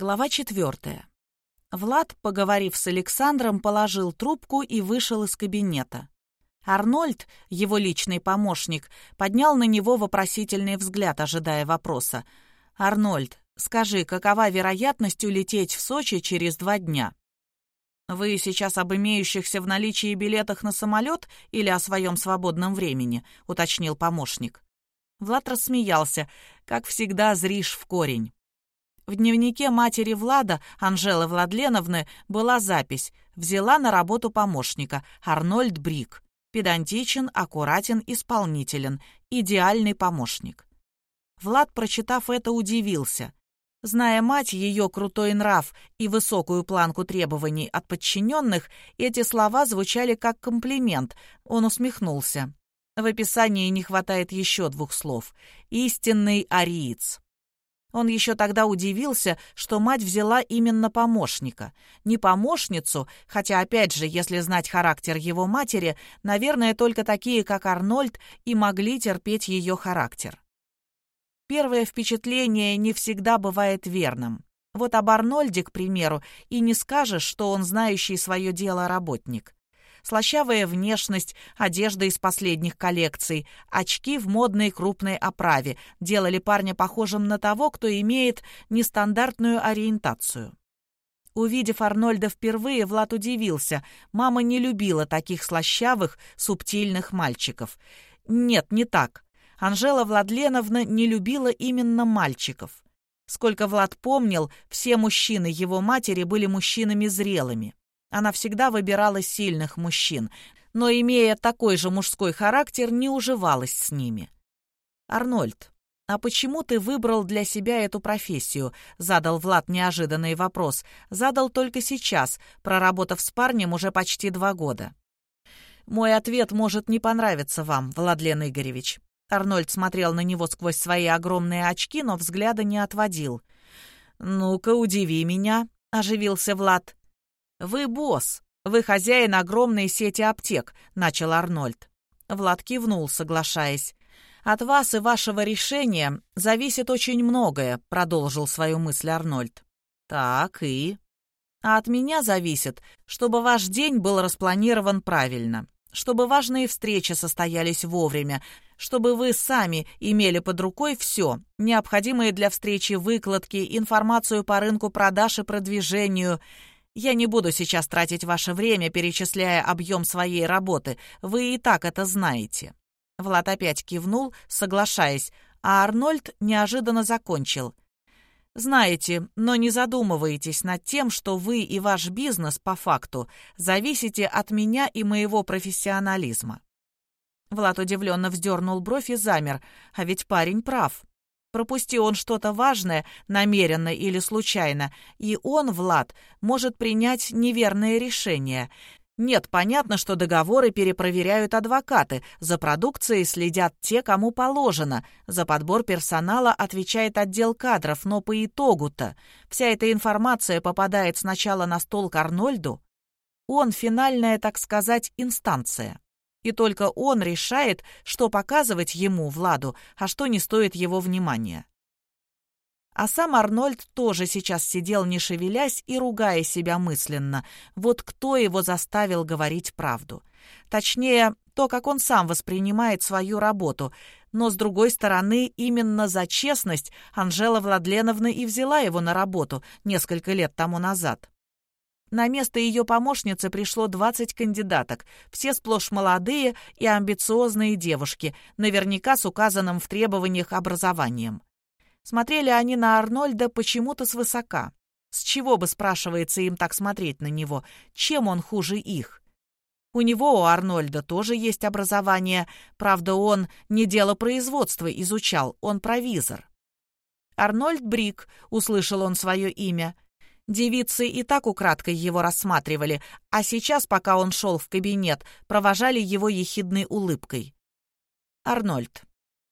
Глава четвертая. Влад, поговорив с Александром, положил трубку и вышел из кабинета. Арнольд, его личный помощник, поднял на него вопросительный взгляд, ожидая вопроса. «Арнольд, скажи, какова вероятность улететь в Сочи через два дня?» «Вы сейчас об имеющихся в наличии билетах на самолет или о своем свободном времени?» — уточнил помощник. Влад рассмеялся. «Как всегда, зришь в корень». В дневнике матери Влада, Анжелы Владленовны, была запись «Взяла на работу помощника, Арнольд Брик. Педантичен, аккуратен, исполнителен. Идеальный помощник». Влад, прочитав это, удивился. Зная мать, ее крутой нрав и высокую планку требований от подчиненных, эти слова звучали как комплимент. Он усмехнулся. В описании не хватает еще двух слов. «Истинный ариец». Он еще тогда удивился, что мать взяла именно помощника. Не помощницу, хотя, опять же, если знать характер его матери, наверное, только такие, как Арнольд, и могли терпеть ее характер. Первое впечатление не всегда бывает верным. Вот об Арнольде, к примеру, и не скажешь, что он знающий свое дело работник слащавая внешность, одежда из последних коллекций, очки в модной крупной оправе делали парня похожим на того, кто имеет нестандартную ориентацию. Увидев Арнольда впервые, Влад удивился. Мама не любила таких слащавых, субтильных мальчиков. Нет, не так. Анжела Владленовна не любила именно мальчиков. Сколько Влад помнил, все мужчины его матери были мужчинами зрелыми. Она всегда выбирала сильных мужчин, но, имея такой же мужской характер, не уживалась с ними. «Арнольд, а почему ты выбрал для себя эту профессию?» — задал Влад неожиданный вопрос. Задал только сейчас, проработав с парнем уже почти два года. «Мой ответ может не понравиться вам, Владлен Игоревич». Арнольд смотрел на него сквозь свои огромные очки, но взгляда не отводил. «Ну-ка, удиви меня», — оживился Влад. «Вы босс, вы хозяин огромной сети аптек», — начал Арнольд. Влад кивнул, соглашаясь. «От вас и вашего решения зависит очень многое», — продолжил свою мысль Арнольд. «Так и...» «А от меня зависит, чтобы ваш день был распланирован правильно, чтобы важные встречи состоялись вовремя, чтобы вы сами имели под рукой все, необходимые для встречи выкладки, информацию по рынку продаж и продвижению, я не буду сейчас тратить ваше время, перечисляя объем своей работы. Вы и так это знаете». Влад опять кивнул, соглашаясь, а Арнольд неожиданно закончил. «Знаете, но не задумывайтесь над тем, что вы и ваш бизнес, по факту, зависите от меня и моего профессионализма». Влад удивленно вздернул бровь и замер, а ведь парень прав. Пропусти он что-то важное, намеренно или случайно, и он, Влад, может принять неверное решение. Нет, понятно, что договоры перепроверяют адвокаты, за продукцией следят те, кому положено, за подбор персонала отвечает отдел кадров, но по итогу-то вся эта информация попадает сначала на стол к Арнольду. Он финальная, так сказать, инстанция и только он решает, что показывать ему, Владу, а что не стоит его внимания. А сам Арнольд тоже сейчас сидел, не шевелясь и ругая себя мысленно. Вот кто его заставил говорить правду? Точнее, то, как он сам воспринимает свою работу. Но, с другой стороны, именно за честность Анжела Владленовна и взяла его на работу несколько лет тому назад. На место ее помощницы пришло 20 кандидаток, все сплошь молодые и амбициозные девушки, наверняка с указанным в требованиях образованием. Смотрели они на Арнольда почему-то свысока. С чего бы, спрашивается, им так смотреть на него? Чем он хуже их? У него, у Арнольда, тоже есть образование. Правда, он не дело производства изучал, он провизор. «Арнольд Брик», — услышал он свое имя, — Девицы и так украдкой его рассматривали, а сейчас, пока он шел в кабинет, провожали его ехидной улыбкой. «Арнольд,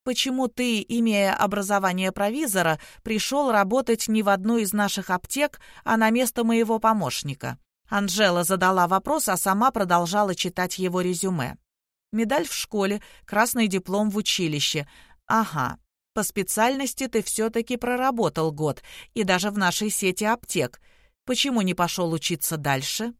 почему ты, имея образование провизора, пришел работать не в одну из наших аптек, а на место моего помощника?» Анжела задала вопрос, а сама продолжала читать его резюме. Медаль в школе, красный диплом в училище. Ага, По специальности ты все-таки проработал год, и даже в нашей сети аптек. Почему не пошел учиться дальше?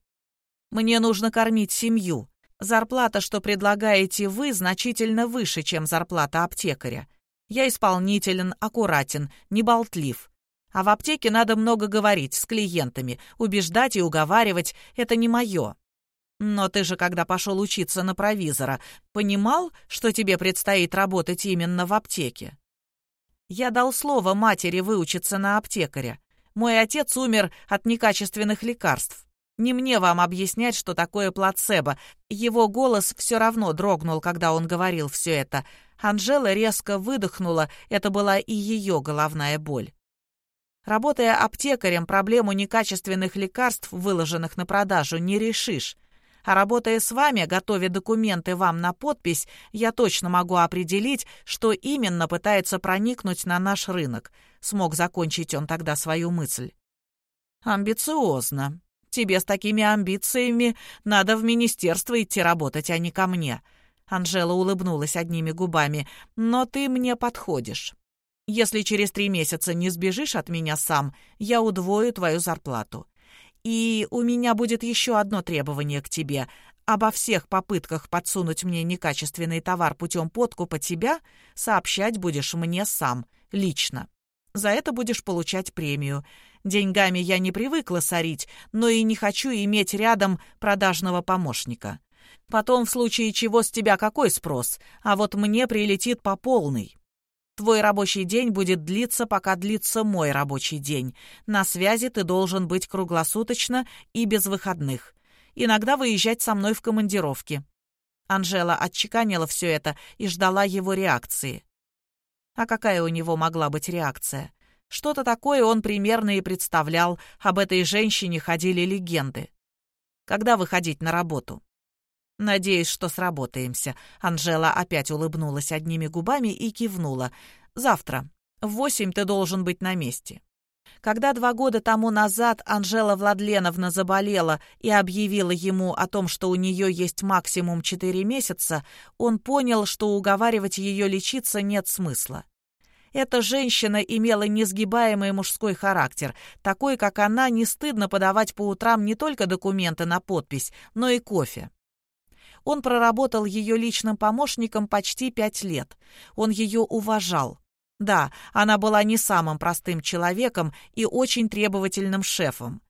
Мне нужно кормить семью. Зарплата, что предлагаете вы, значительно выше, чем зарплата аптекаря. Я исполнителен, аккуратен, не болтлив. А в аптеке надо много говорить с клиентами, убеждать и уговаривать — это не мое. Но ты же, когда пошел учиться на провизора, понимал, что тебе предстоит работать именно в аптеке? Я дал слово матери выучиться на аптекаря. Мой отец умер от некачественных лекарств. Не мне вам объяснять, что такое плацебо. Его голос все равно дрогнул, когда он говорил все это. Анжела резко выдохнула, это была и ее головная боль. Работая аптекарем, проблему некачественных лекарств, выложенных на продажу, не решишь. А работая с вами, готовя документы вам на подпись, я точно могу определить, что именно пытается проникнуть на наш рынок. Смог закончить он тогда свою мысль. Амбициозно. Тебе с такими амбициями надо в министерство идти работать, а не ко мне. Анжела улыбнулась одними губами. Но ты мне подходишь. Если через три месяца не сбежишь от меня сам, я удвою твою зарплату. И у меня будет еще одно требование к тебе. Обо всех попытках подсунуть мне некачественный товар путем подкупа тебя сообщать будешь мне сам, лично. За это будешь получать премию. Деньгами я не привыкла сорить, но и не хочу иметь рядом продажного помощника. Потом, в случае чего, с тебя какой спрос? А вот мне прилетит по полной. Твой рабочий день будет длиться, пока длится мой рабочий день. На связи ты должен быть круглосуточно и без выходных. Иногда выезжать со мной в командировки». Анжела отчеканила все это и ждала его реакции. А какая у него могла быть реакция? Что-то такое он примерно и представлял, об этой женщине ходили легенды. Когда выходить на работу? «Надеюсь, что сработаемся». Анжела опять улыбнулась одними губами и кивнула. «Завтра. В восемь ты должен быть на месте». Когда два года тому назад Анжела Владленовна заболела и объявила ему о том, что у нее есть максимум четыре месяца, он понял, что уговаривать ее лечиться нет смысла. Эта женщина имела несгибаемый мужской характер. Такой, как она, не стыдно подавать по утрам не только документы на подпись, но и кофе. Он проработал ее личным помощником почти пять лет. Он ее уважал. Да, она была не самым простым человеком и очень требовательным шефом.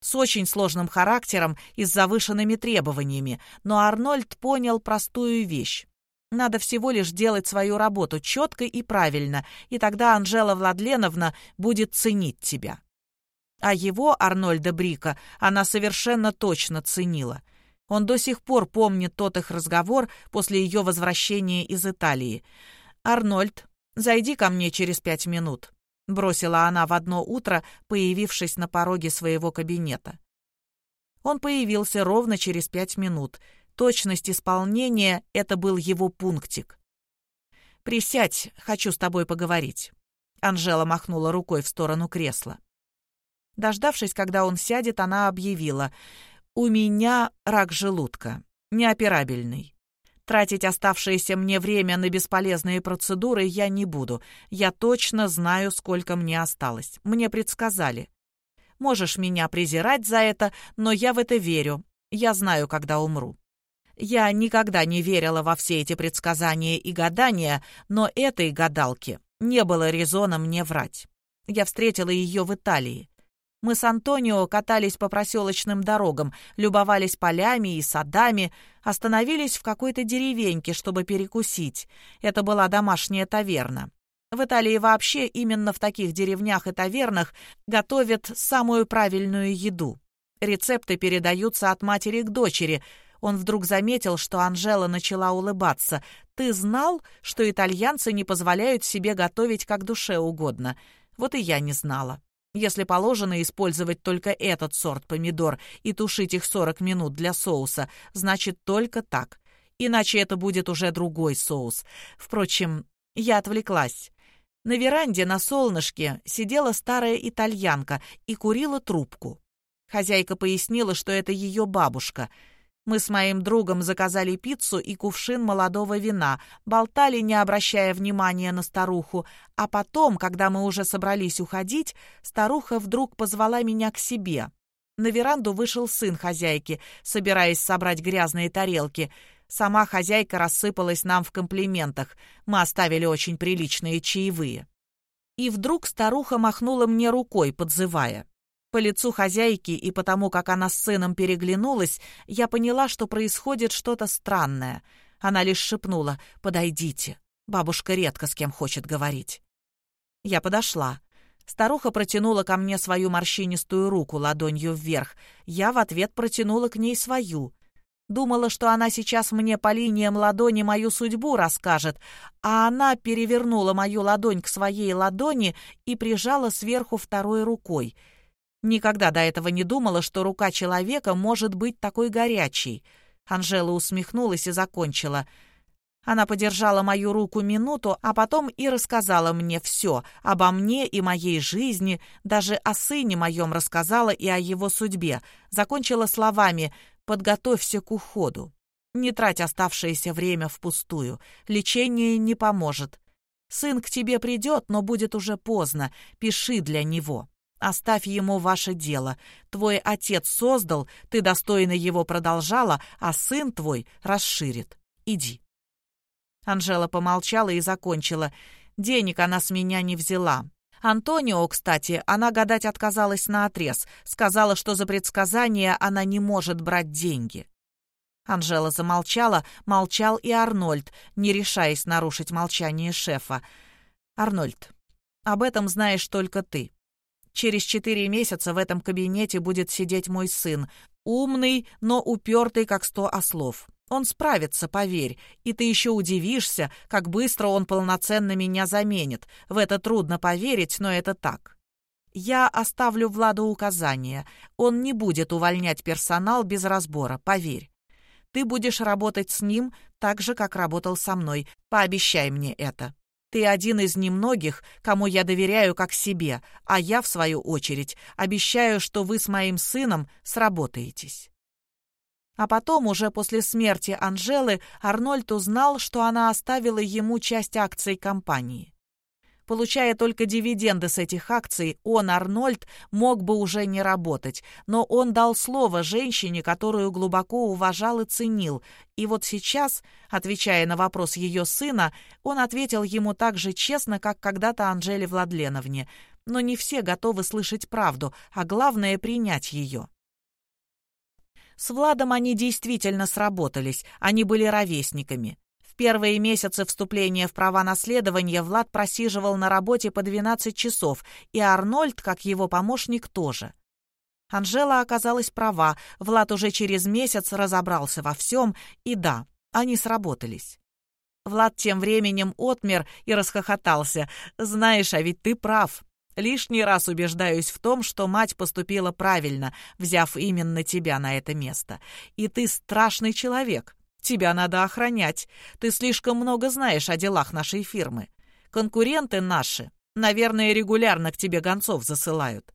С очень сложным характером и с завышенными требованиями, но Арнольд понял простую вещь. Надо всего лишь делать свою работу четко и правильно, и тогда Анжела Владленовна будет ценить тебя. А его, Арнольда Брика, она совершенно точно ценила — он до сих пор помнит тот их разговор после ее возвращения из Италии. «Арнольд, зайди ко мне через пять минут», — бросила она в одно утро, появившись на пороге своего кабинета. Он появился ровно через пять минут. Точность исполнения — это был его пунктик. «Присядь, хочу с тобой поговорить». Анжела махнула рукой в сторону кресла. Дождавшись, когда он сядет, она объявила — у меня рак желудка, неоперабельный. Тратить оставшееся мне время на бесполезные процедуры я не буду. Я точно знаю, сколько мне осталось. Мне предсказали. Можешь меня презирать за это, но я в это верю. Я знаю, когда умру. Я никогда не верила во все эти предсказания и гадания, но этой гадалке не было резона мне врать. Я встретила ее в Италии. Мы с Антонио катались по проселочным дорогам, любовались полями и садами, остановились в какой-то деревеньке, чтобы перекусить. Это была домашняя таверна. В Италии вообще именно в таких деревнях и тавернах готовят самую правильную еду. Рецепты передаются от матери к дочери. Он вдруг заметил, что Анжела начала улыбаться. «Ты знал, что итальянцы не позволяют себе готовить как душе угодно?» Вот и я не знала. Если положено использовать только этот сорт помидор и тушить их 40 минут для соуса, значит только так. Иначе это будет уже другой соус. Впрочем, я отвлеклась. На веранде на солнышке сидела старая итальянка и курила трубку. Хозяйка пояснила, что это ее бабушка. Мы с моим другом заказали пиццу и кувшин молодого вина, болтали, не обращая внимания на старуху, а потом, когда мы уже собрались уходить, старуха вдруг позвала меня к себе. На веранду вышел сын хозяйки, собираясь собрать грязные тарелки. Сама хозяйка рассыпалась нам в комплиментах. Мы оставили очень приличные чаевые. И вдруг старуха махнула мне рукой, подзывая. По лицу хозяйки и потому, как она с сыном переглянулась, я поняла, что происходит что-то странное. Она лишь шепнула «Подойдите». Бабушка редко с кем хочет говорить. Я подошла. Старуха протянула ко мне свою морщинистую руку ладонью вверх. Я в ответ протянула к ней свою. Думала, что она сейчас мне по линиям ладони мою судьбу расскажет, а она перевернула мою ладонь к своей ладони и прижала сверху второй рукой — Никогда до этого не думала, что рука человека может быть такой горячей. Анжела усмехнулась и закончила. Она подержала мою руку минуту, а потом и рассказала мне все обо мне и моей жизни, даже о сыне моем рассказала и о его судьбе. Закончила словами «подготовься к уходу». Не трать оставшееся время впустую. Лечение не поможет. Сын к тебе придет, но будет уже поздно. Пиши для него. Оставь ему ваше дело. Твой отец создал, ты достойно его продолжала, а сын твой расширит. Иди». Анжела помолчала и закончила. «Денег она с меня не взяла. Антонио, кстати, она гадать отказалась на отрез, сказала, что за предсказание она не может брать деньги». Анжела замолчала, молчал и Арнольд, не решаясь нарушить молчание шефа. «Арнольд, об этом знаешь только ты. Через четыре месяца в этом кабинете будет сидеть мой сын. Умный, но упертый, как сто ослов. Он справится, поверь, и ты еще удивишься, как быстро он полноценно меня заменит. В это трудно поверить, но это так. Я оставлю Владу указания. Он не будет увольнять персонал без разбора, поверь. Ты будешь работать с ним так же, как работал со мной. Пообещай мне это. Ты один из немногих, кому я доверяю как себе, а я, в свою очередь, обещаю, что вы с моим сыном сработаетесь». А потом, уже после смерти Анжелы, Арнольд узнал, что она оставила ему часть акций компании. Получая только дивиденды с этих акций, он, Арнольд, мог бы уже не работать, но он дал слово женщине, которую глубоко уважал и ценил, и вот сейчас, отвечая на вопрос ее сына, он ответил ему так же честно, как когда-то Анжеле Владленовне. Но не все готовы слышать правду, а главное — принять ее. С Владом они действительно сработались, они были ровесниками первые месяцы вступления в права наследования Влад просиживал на работе по 12 часов, и Арнольд, как его помощник, тоже. Анжела оказалась права, Влад уже через месяц разобрался во всем, и да, они сработались. Влад тем временем отмер и расхохотался. «Знаешь, а ведь ты прав. Лишний раз убеждаюсь в том, что мать поступила правильно, взяв именно тебя на это место. И ты страшный человек. Тебя надо охранять. Ты слишком много знаешь о делах нашей фирмы. Конкуренты наши, наверное, регулярно к тебе гонцов засылают».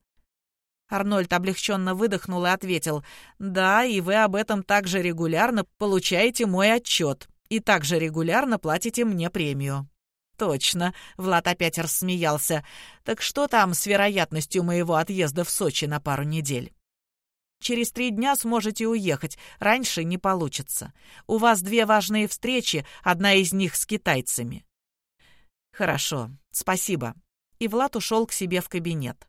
Арнольд облегченно выдохнул и ответил, «Да, и вы об этом также регулярно получаете мой отчет и также регулярно платите мне премию». «Точно», — Влад опять рассмеялся. «Так что там с вероятностью моего отъезда в Сочи на пару недель?» Через три дня сможете уехать, раньше не получится. У вас две важные встречи, одна из них с китайцами». «Хорошо, спасибо». И Влад ушел к себе в кабинет.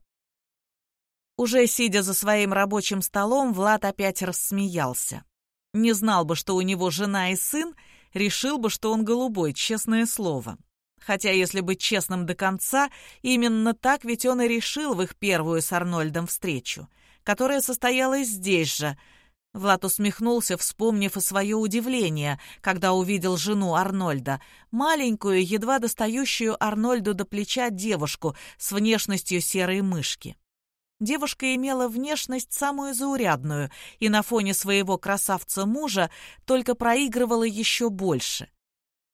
Уже сидя за своим рабочим столом, Влад опять рассмеялся. Не знал бы, что у него жена и сын, решил бы, что он голубой, честное слово. Хотя, если быть честным до конца, именно так ведь он и решил в их первую с Арнольдом встречу — которая состоялась здесь же. Влад усмехнулся, вспомнив и свое удивление, когда увидел жену Арнольда, маленькую, едва достающую Арнольду до плеча девушку с внешностью серой мышки. Девушка имела внешность самую заурядную и на фоне своего красавца-мужа только проигрывала еще больше.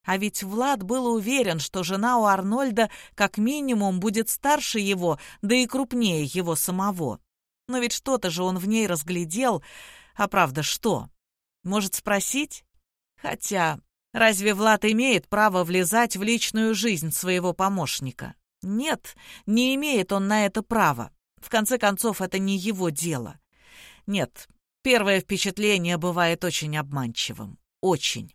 А ведь Влад был уверен, что жена у Арнольда как минимум будет старше его, да и крупнее его самого. Но ведь что-то же он в ней разглядел. А правда, что? Может, спросить? Хотя, разве Влад имеет право влезать в личную жизнь своего помощника? Нет, не имеет он на это права. В конце концов, это не его дело. Нет, первое впечатление бывает очень обманчивым. Очень.